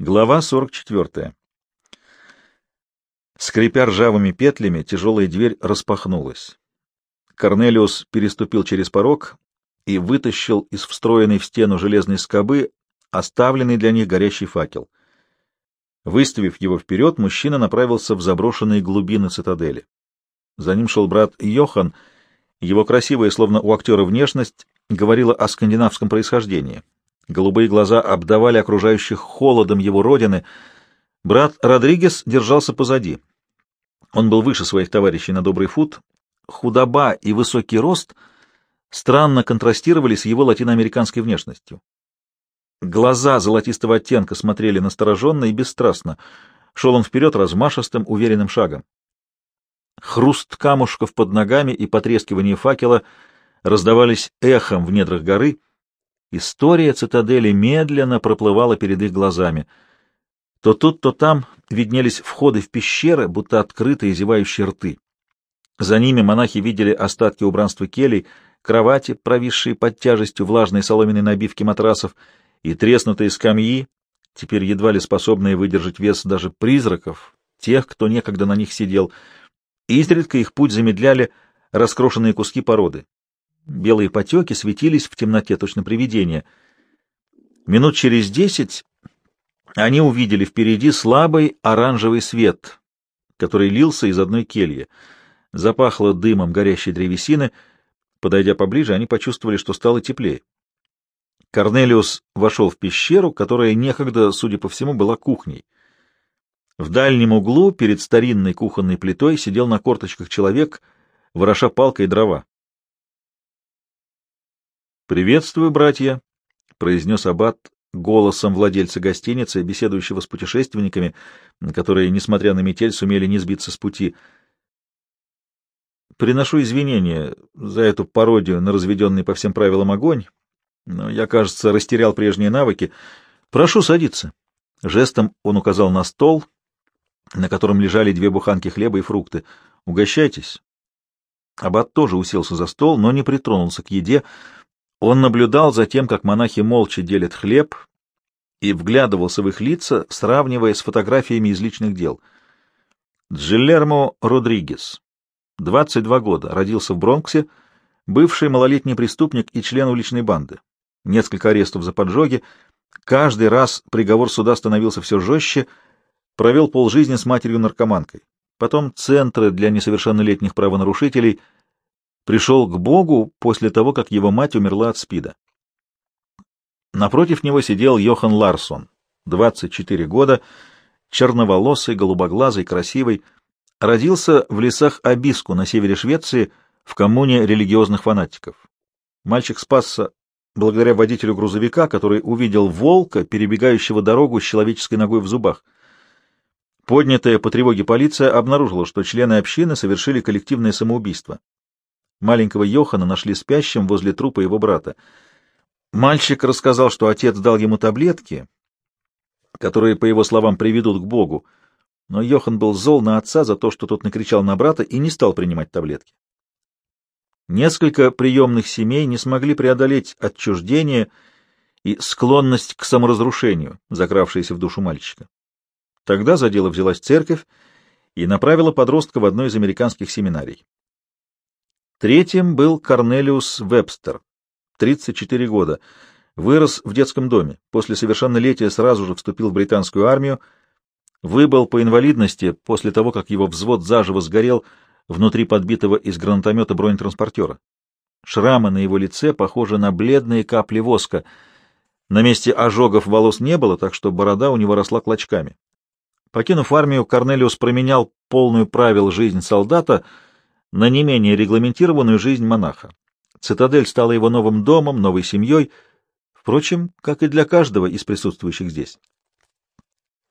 Глава 44. Скрипя ржавыми петлями, тяжелая дверь распахнулась. Корнелиус переступил через порог и вытащил из встроенной в стену железной скобы оставленный для них горящий факел. Выставив его вперед, мужчина направился в заброшенные глубины цитадели. За ним шел брат Йохан. Его красивая, словно у актера, внешность говорила о скандинавском происхождении. Голубые глаза обдавали окружающих холодом его родины. Брат Родригес держался позади. Он был выше своих товарищей на добрый фут. Худоба и высокий рост странно контрастировали с его латиноамериканской внешностью. Глаза золотистого оттенка смотрели настороженно и бесстрастно. Шел он вперед размашистым, уверенным шагом. Хруст камушков под ногами и потрескивание факела раздавались эхом в недрах горы — История цитадели медленно проплывала перед их глазами. То тут, то там виднелись входы в пещеры, будто открытые зевающие рты. За ними монахи видели остатки убранства келей, кровати, провисшие под тяжестью влажной соломенной набивки матрасов, и треснутые скамьи, теперь едва ли способные выдержать вес даже призраков, тех, кто некогда на них сидел. Изредка их путь замедляли раскрошенные куски породы. Белые потеки светились в темноте, точно привидения. Минут через десять они увидели впереди слабый оранжевый свет, который лился из одной кельи. Запахло дымом горящей древесины. Подойдя поближе, они почувствовали, что стало теплее. Корнелиус вошел в пещеру, которая некогда, судя по всему, была кухней. В дальнем углу, перед старинной кухонной плитой, сидел на корточках человек, вороша палкой дрова. «Приветствую, братья», — произнес аббат голосом владельца гостиницы, беседующего с путешественниками, которые, несмотря на метель, сумели не сбиться с пути. «Приношу извинения за эту пародию на разведенный по всем правилам огонь, но я, кажется, растерял прежние навыки. Прошу садиться». Жестом он указал на стол, на котором лежали две буханки хлеба и фрукты. «Угощайтесь». Аббат тоже уселся за стол, но не притронулся к еде, — он наблюдал за тем, как монахи молча делят хлеб, и вглядывался в их лица, сравнивая с фотографиями из личных дел. Джилермо Родригес, 22 года, родился в Бронксе, бывший малолетний преступник и член уличной банды. Несколько арестов за поджоги. Каждый раз приговор суда становился все жестче. Провел полжизни с матерью-наркоманкой. Потом центры для несовершеннолетних правонарушителей — пришел к Богу после того, как его мать умерла от СПИДа. Напротив него сидел Йохан Ларсон, 24 года, черноволосый, голубоглазый, красивый, родился в лесах Абиску на севере Швеции в коммуне религиозных фанатиков. Мальчик спасся благодаря водителю грузовика, который увидел волка, перебегающего дорогу с человеческой ногой в зубах. Поднятая по тревоге полиция обнаружила, что члены общины совершили коллективное самоубийство. Маленького Йохана нашли спящим возле трупа его брата. Мальчик рассказал, что отец дал ему таблетки, которые, по его словам, приведут к Богу, но Йохан был зол на отца за то, что тот накричал на брата и не стал принимать таблетки. Несколько приемных семей не смогли преодолеть отчуждение и склонность к саморазрушению, закравшиеся в душу мальчика. Тогда за дело взялась церковь и направила подростка в одно из американских семинарий. Третьим был Корнелиус Вебстер, 34 года. Вырос в детском доме. После совершеннолетия сразу же вступил в британскую армию. Выбыл по инвалидности после того, как его взвод заживо сгорел внутри подбитого из гранатомета бронетранспортера. Шрамы на его лице похожи на бледные капли воска. На месте ожогов волос не было, так что борода у него росла клочками. Покинув армию, Корнелиус променял полную правил жизнь солдата — на не менее регламентированную жизнь монаха. Цитадель стала его новым домом, новой семьей, впрочем, как и для каждого из присутствующих здесь.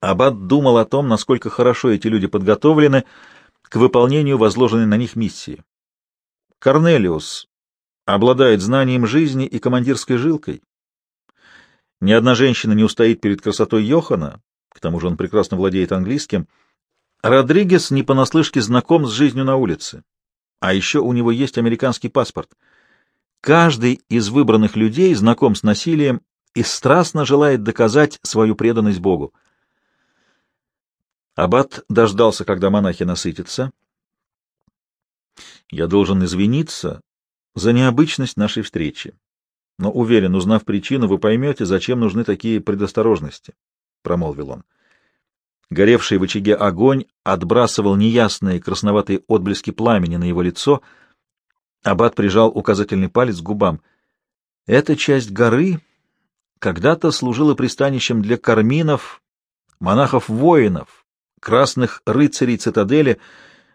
Аббат думал о том, насколько хорошо эти люди подготовлены к выполнению возложенной на них миссии. Корнелиус обладает знанием жизни и командирской жилкой. Ни одна женщина не устоит перед красотой Йохана, к тому же он прекрасно владеет английским. Родригес не понаслышке знаком с жизнью на улице. А еще у него есть американский паспорт. Каждый из выбранных людей знаком с насилием и страстно желает доказать свою преданность Богу. Аббат дождался, когда монахи насытятся. Я должен извиниться за необычность нашей встречи. Но уверен, узнав причину, вы поймете, зачем нужны такие предосторожности, — промолвил он. Горевший в очаге огонь отбрасывал неясные красноватые отблески пламени на его лицо. Аббат прижал указательный палец к губам. Эта часть горы когда-то служила пристанищем для карминов, монахов-воинов, красных рыцарей цитадели,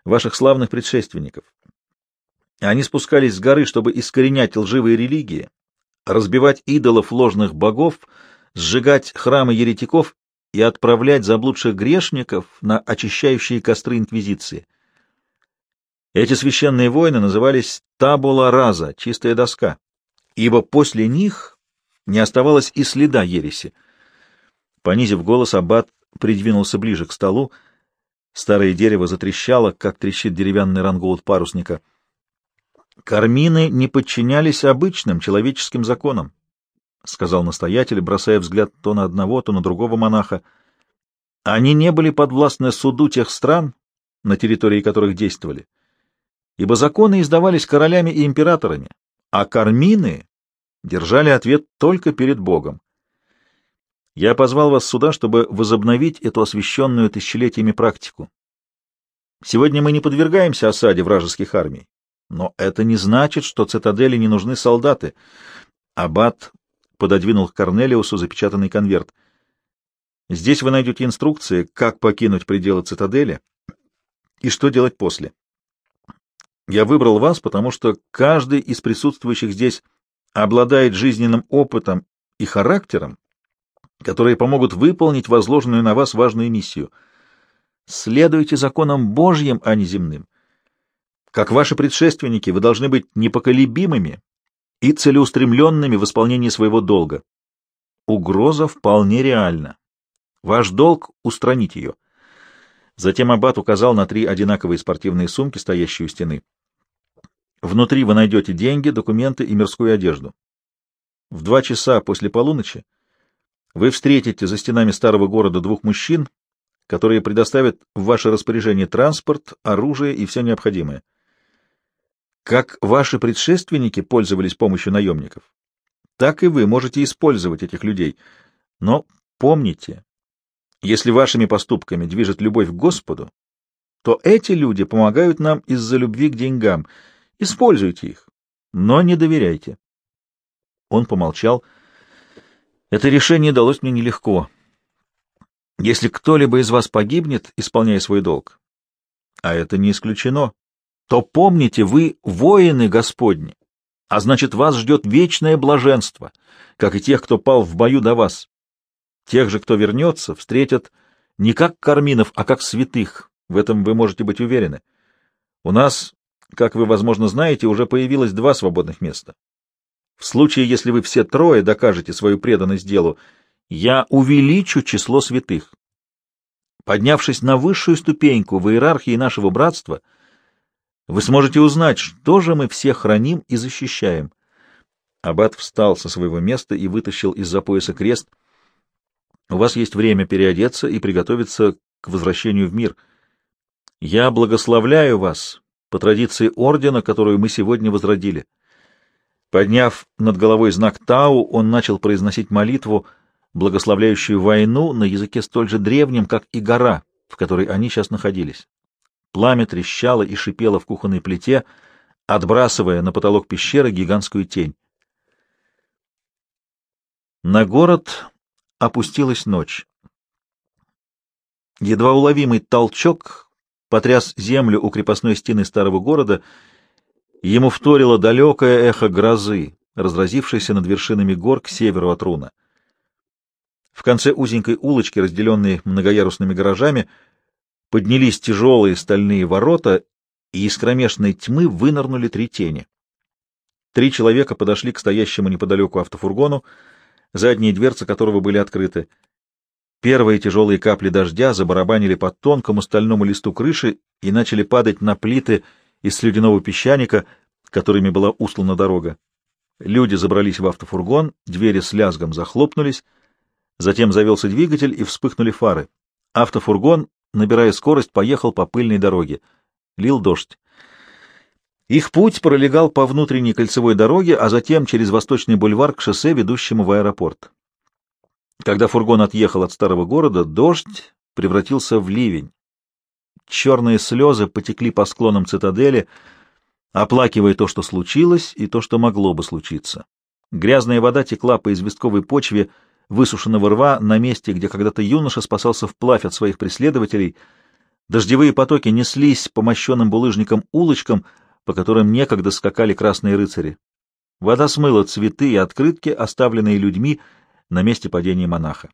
ваших славных предшественников. Они спускались с горы, чтобы искоренять лживые религии, разбивать идолов ложных богов, сжигать храмы еретиков и отправлять заблудших грешников на очищающие костры Инквизиции. Эти священные войны назывались «табула раза» — чистая доска, ибо после них не оставалось и следа ереси. Понизив голос, аббат придвинулся ближе к столу. Старое дерево затрещало, как трещит деревянный рангоут парусника — Кармины не подчинялись обычным человеческим законам, — сказал настоятель, бросая взгляд то на одного, то на другого монаха. Они не были подвластны суду тех стран, на территории которых действовали, ибо законы издавались королями и императорами, а кармины держали ответ только перед Богом. Я позвал вас сюда, чтобы возобновить эту освященную тысячелетиями практику. Сегодня мы не подвергаемся осаде вражеских армий. Но это не значит, что цитадели не нужны солдаты. Аббат пододвинул к Корнелиусу запечатанный конверт. Здесь вы найдете инструкции, как покинуть пределы цитадели и что делать после. Я выбрал вас, потому что каждый из присутствующих здесь обладает жизненным опытом и характером, которые помогут выполнить возложенную на вас важную миссию. Следуйте законам Божьим, а не земным. Как ваши предшественники, вы должны быть непоколебимыми и целеустремленными в исполнении своего долга. Угроза вполне реальна. Ваш долг — устранить ее. Затем Аббат указал на три одинаковые спортивные сумки, стоящие у стены. Внутри вы найдете деньги, документы и мирскую одежду. В два часа после полуночи вы встретите за стенами старого города двух мужчин, которые предоставят в ваше распоряжение транспорт, оружие и все необходимое. Как ваши предшественники пользовались помощью наемников, так и вы можете использовать этих людей. Но помните, если вашими поступками движет любовь к Господу, то эти люди помогают нам из-за любви к деньгам. Используйте их, но не доверяйте. Он помолчал. Это решение далось мне нелегко. Если кто-либо из вас погибнет, исполняя свой долг, а это не исключено, то помните, вы воины Господни, а значит, вас ждет вечное блаженство, как и тех, кто пал в бою до вас. Тех же, кто вернется, встретят не как карминов, а как святых. В этом вы можете быть уверены. У нас, как вы, возможно, знаете, уже появилось два свободных места. В случае, если вы все трое докажете свою преданность делу, я увеличу число святых. Поднявшись на высшую ступеньку в иерархии нашего братства — вы сможете узнать, что же мы все храним и защищаем. Аббат встал со своего места и вытащил из-за пояса крест. У вас есть время переодеться и приготовиться к возвращению в мир. Я благословляю вас по традиции ордена, которую мы сегодня возродили. Подняв над головой знак Тау, он начал произносить молитву, благословляющую войну на языке столь же древнем, как и гора, в которой они сейчас находились. Пламя трещало и шипело в кухонной плите, отбрасывая на потолок пещеры гигантскую тень. На город опустилась ночь. Едва уловимый толчок потряс землю у крепостной стены старого города, ему вторило далекое эхо грозы, разразившейся над вершинами гор к северу от Руна. В конце узенькой улочки, разделенной многоярусными гаражами, поднялись тяжелые стальные ворота, и из кромешной тьмы вынырнули три тени. Три человека подошли к стоящему неподалеку автофургону, задние дверцы которого были открыты. Первые тяжелые капли дождя забарабанили по тонкому стальному листу крыши и начали падать на плиты из слюдяного песчаника, которыми была услана дорога. Люди забрались в автофургон, двери с лязгом захлопнулись, затем завелся двигатель и вспыхнули фары. Автофургон набирая скорость, поехал по пыльной дороге. Лил дождь. Их путь пролегал по внутренней кольцевой дороге, а затем через восточный бульвар к шоссе, ведущему в аэропорт. Когда фургон отъехал от старого города, дождь превратился в ливень. Черные слезы потекли по склонам цитадели, оплакивая то, что случилось, и то, что могло бы случиться. Грязная вода текла по известковой почве высушенного рва на месте, где когда-то юноша спасался вплавь от своих преследователей. Дождевые потоки неслись по мощенным булыжникам улочкам, по которым некогда скакали красные рыцари. Вода смыла цветы и открытки, оставленные людьми на месте падения монаха.